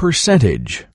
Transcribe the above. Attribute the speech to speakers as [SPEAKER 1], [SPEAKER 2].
[SPEAKER 1] percentage.